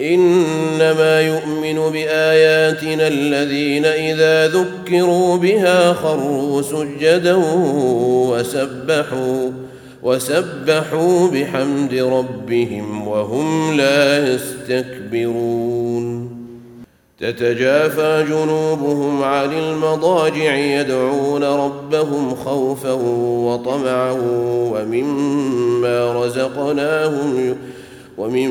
إنما يؤمن بآياتنا الذين إذا ذكروا بها خروا سجدا وسبحوا وسبحوا بحمد ربهم وهم لا يستكبرون. تتجافى جنوبهم عن المضاجع يدعون ربهم خوفا وطمعا ومما رزقناهم ومن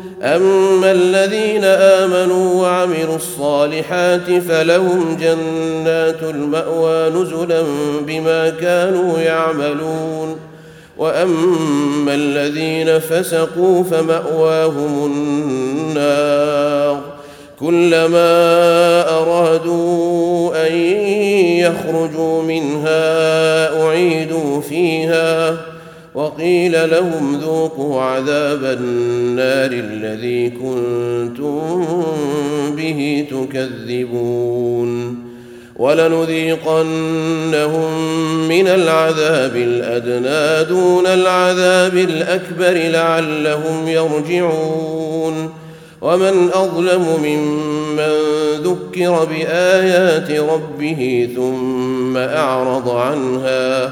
أما الذين آمنوا وعملوا الصالحات فلهم جنات المأوى نزلا بما كانوا يعملون. وأما الذين فسقوا فمأواهم النار. كلما أرادوا أن يخرجوا منها أعيدوا فيها. وقيل لهم ذوقوا عذاب النار الذي كنتم به تكذبون ولنذيقنهم من العذاب الأدنى دون العذاب الأكبر لعلهم يرجعون ومن أظلم ممن ذكر بآيات ربه ثم أعرض عنها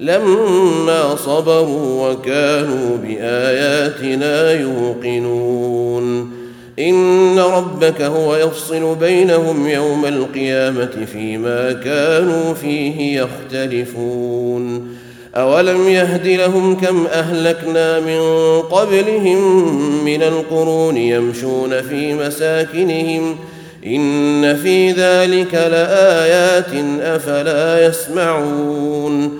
لما صبروا وكانوا بآياتنا يوقنون. إن ربك هو يفصل بينهم يوم القيامة فيما كانوا فيه يختلفون. أولم يهد لهم كم أهلكنا من قبلهم من القرون يمشون في مساكنهم؟ إن في ذلك لآيات أفلا يسمعون.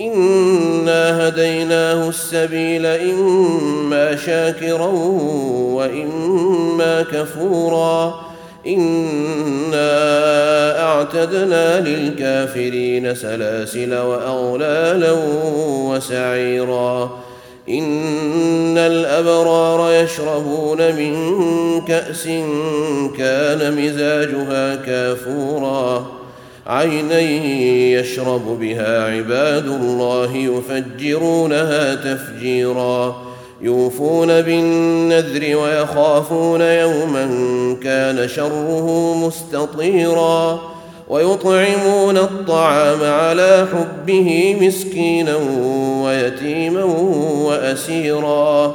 انا هديناه السبيل اما شاكرا واما كفورا انا اعتدنا للكافرين سلاسل واغلالا وسعيرا ان الابرار يشربون من كاس كان مزاجها كافورا عينا يشرب بها عباد الله يفجرونها تفجيرا يوفون بالنذر ويخافون يوما كان شره مستطيرا ويطعمون الطعام على حبه مسكينا ويتيما وأسيرا.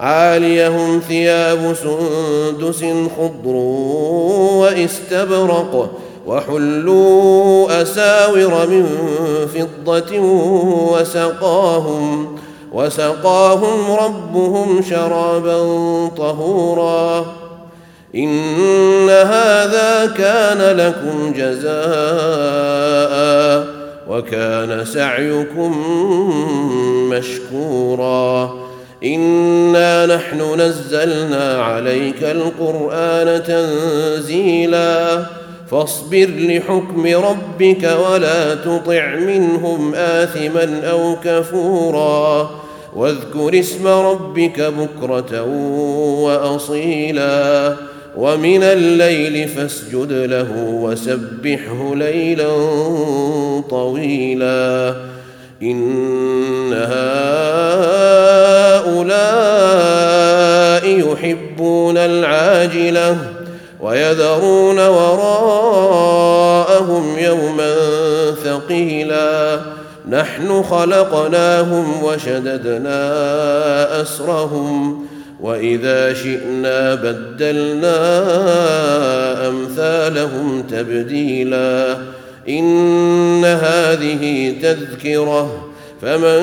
عاليهم ثياب سندس خضر وإستبرق وحلوا أساور من فضة وسقاهم وسقاهم ربهم شرابا طهورا إن هذا كان لكم جزاء وكان سعيكم مشكورا انا نحن نزلنا عليك القران تنزيلا فاصبر لحكم ربك ولا تطع منهم اثما أو كفورا واذكر اسم ربك بكره واصيلا ومن الليل فاسجد له وسبحه ليلا طويلا ان هؤلاء يحبون العاجلة ويذرون وراءهم يوما ثقيلا. نحن خلقناهم وشددنا أسرهم وإذا شئنا بدلنا أمثالهم تبديلا. إن هذه تذكرة فمن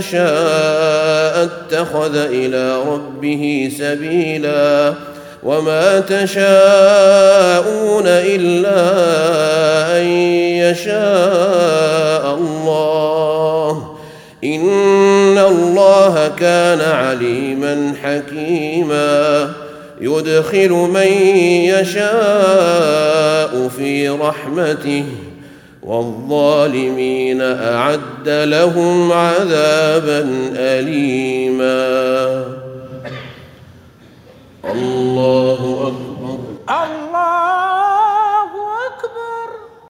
شاء اتخذ إلى ربه سبيلا وما تشاءون إلا أن يشاء الله إن الله كان عليما حكيما يدخل من يشاء في رحمته والظالمين أعد لهم عذابا اليما. الله أكبر.